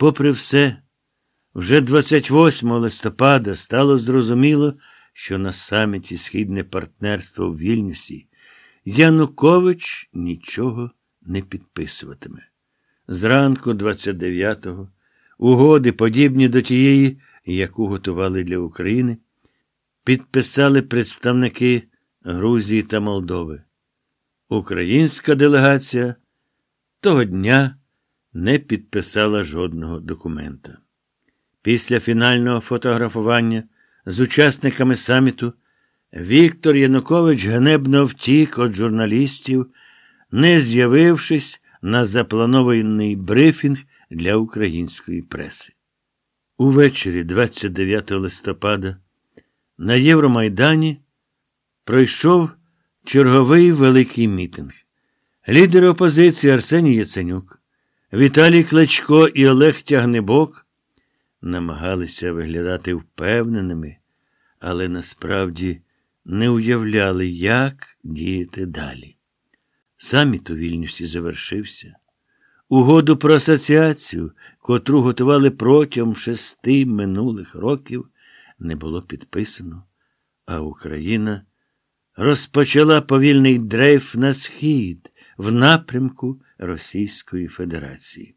Попри все, вже 28 листопада стало зрозуміло, що на саміті Східне партнерство в Вільнюсі Янукович нічого не підписуватиме. Зранку 29-го угоди, подібні до тієї, яку готували для України, підписали представники Грузії та Молдови. Українська делегація того дня не підписала жодного документа. Після фінального фотографування з учасниками саміту Віктор Янукович гнебно втік від журналістів, не з'явившись на запланований брифінг для української преси. Увечері 29 листопада на Євромайдані пройшов черговий великий мітинг. Лідери опозиції Арсеній Яценюк, Віталій Кличко і Олег Тягнебок намагалися виглядати впевненими, але насправді не уявляли, як діяти далі. Саміт у Вільнюсі завершився. Угоду про асоціацію, котру готували протягом шести минулих років, не було підписано, а Україна розпочала повільний дрейф на схід в напрямку Російської Федерації.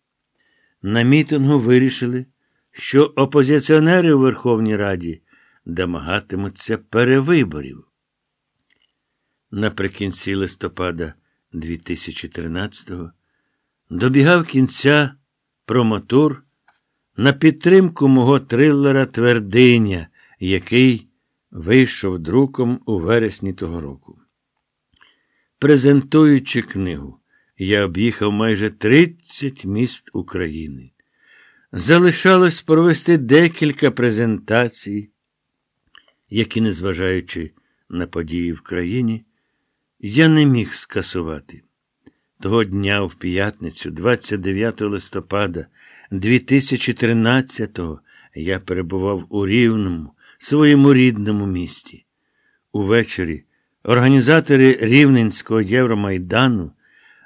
На мітингу вирішили, що опозиціонери у Верховній Раді домагатимуться перевиборів. Наприкінці листопада 2013-го добігав кінця промотур на підтримку мого трилера Твердиня, який вийшов друком у вересні того року. Презентуючи книгу, я об'їхав майже 30 міст України. Залишалось провести декілька презентацій, які, незважаючи на події в країні, я не міг скасувати. Того дня, в п'ятницю, 29 листопада 2013-го, я перебував у Рівному, своєму рідному місті. Увечері організатори Рівненського Євромайдану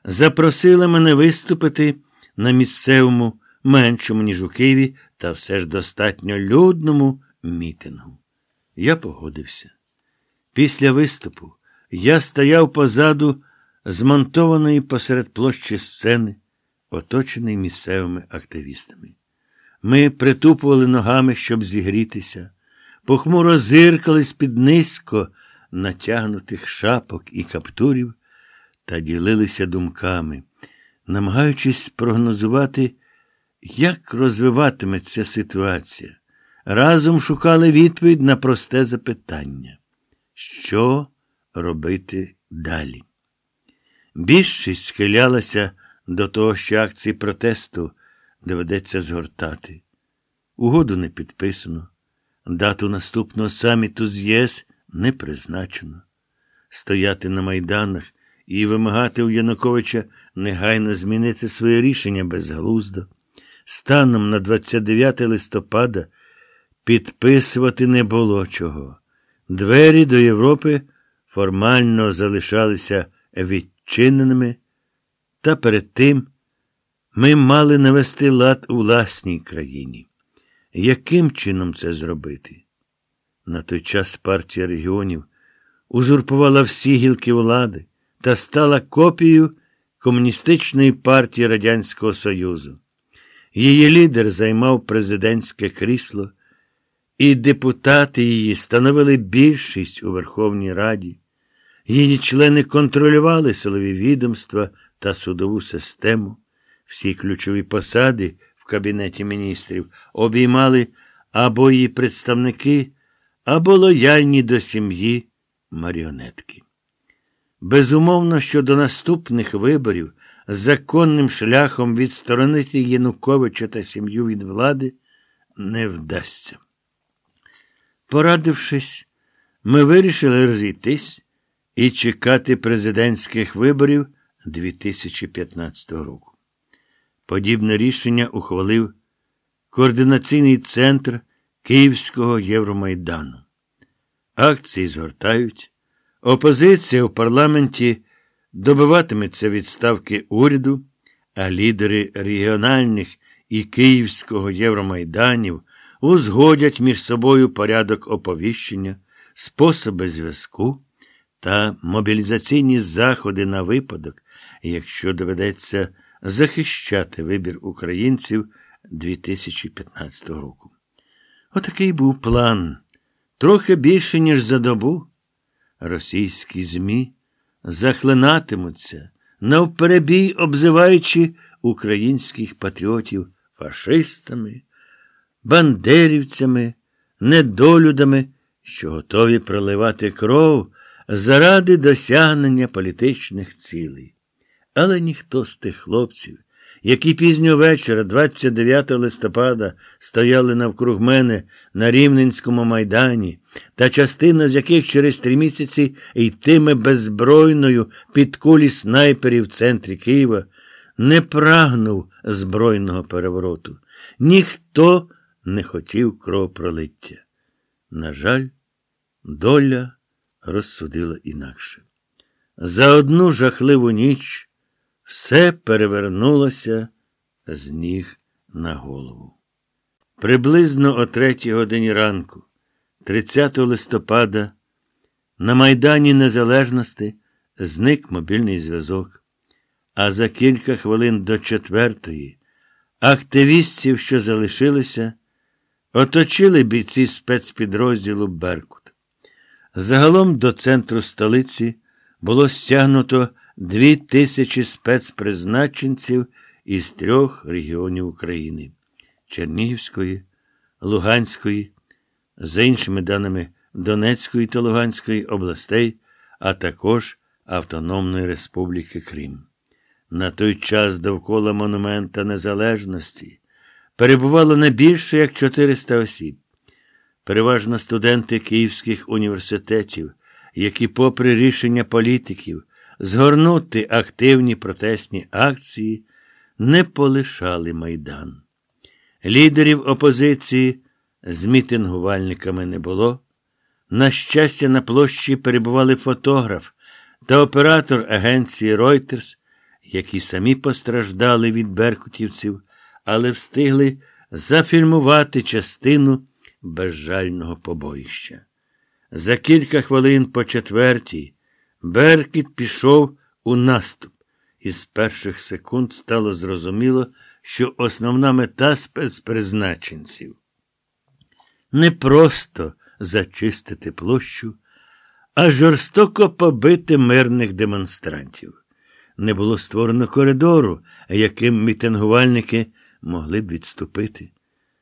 запросили мене виступити на місцевому, меншому, ніж у Києві, та все ж достатньо людному мітингу. Я погодився. Після виступу я стояв позаду змонтованої посеред площі сцени, оточений місцевими активістами. Ми притупували ногами, щоб зігрітися, похмуро зиркали з-під низько натягнутих шапок і каптурів та ділилися думками, намагаючись спрогнозувати, як розвиватиметься ситуація. Разом шукали відповідь на просте запитання, що робити далі. Більшість схилялася до того, що акції протесту доведеться згортати. Угоду не підписано, дату наступного саміту з ЄС не призначено. Стояти на майданах і вимагати у Януковича негайно змінити своє рішення безглуздо. Станом на 29 листопада підписувати не було чого. Двері до Європи формально залишалися відчиненими, та перед тим ми мали навести лад у власній країні. Яким чином це зробити? На той час партія регіонів узурпувала всі гілки влади та стала копією Комуністичної партії Радянського Союзу. Її лідер займав президентське крісло, і депутати її становили більшість у Верховній Раді. Її члени контролювали силові відомства та судову систему. Всі ключові посади в Кабінеті міністрів обіймали або її представники, або лояльні до сім'ї маріонетки. Безумовно, що до наступних виборів законним шляхом відсторонити Януковича та сім'ю від влади не вдасться. Порадившись, ми вирішили розійтись і чекати президентських виборів 2015 року. Подібне рішення ухвалив Координаційний центр Київського Євромайдану. Акції згортають. Опозиція у парламенті добиватиметься відставки уряду, а лідери регіональних і Київського Євромайданів узгодять між собою порядок оповіщення, способи зв'язку та мобілізаційні заходи на випадок, якщо доведеться захищати вибір українців 2015 року. Отакий був план. Трохи більше, ніж за добу. Російські ЗМІ захлинатимуться, навперебій обзиваючи українських патріотів фашистами, бандерівцями, недолюдами, що готові проливати кров заради досягнення політичних цілей. Але ніхто з тих хлопців, які пізнього вечора, 29 листопада, стояли навкруг мене на Рівненському майдані, та частина з яких через три місяці йтиме беззбройною під кулі снайперів в центрі Києва, не прагнув збройного перевороту. Ніхто не хотів кровопролиття. На жаль, доля розсудила інакше. За одну жахливу ніч все перевернулося з ніг на голову. Приблизно о третій годині ранку, 30 листопада, на Майдані Незалежності зник мобільний зв'язок, а за кілька хвилин до четвертої активістів, що залишилися, оточили бійці спецпідрозділу Беркут. Загалом до центру столиці було стягнуто дві тисячі спецпризначенців із трьох регіонів України Чернігівської, Луганської, за іншими даними Донецької та Луганської областей, а також Автономної Республіки Крим. На той час довкола Монумента Незалежності перебувало не більше як 400 осіб. Переважно студенти київських університетів, які, попри рішення політиків, згорнути активні протестні акції, не полишали майдан. Лідерів опозиції з мітингувальниками не було. На щастя, на площі перебували фотограф та оператор агенції Reuters, які самі постраждали від беркутівців, але встигли зафільмувати частину безжального побоїща. За кілька хвилин по четвертій Беркіт пішов у наступ, і з перших секунд стало зрозуміло, що основна мета спецпризначенців не просто зачистити площу, а жорстоко побити мирних демонстрантів. Не було створено коридору, яким мітингувальники могли б відступити.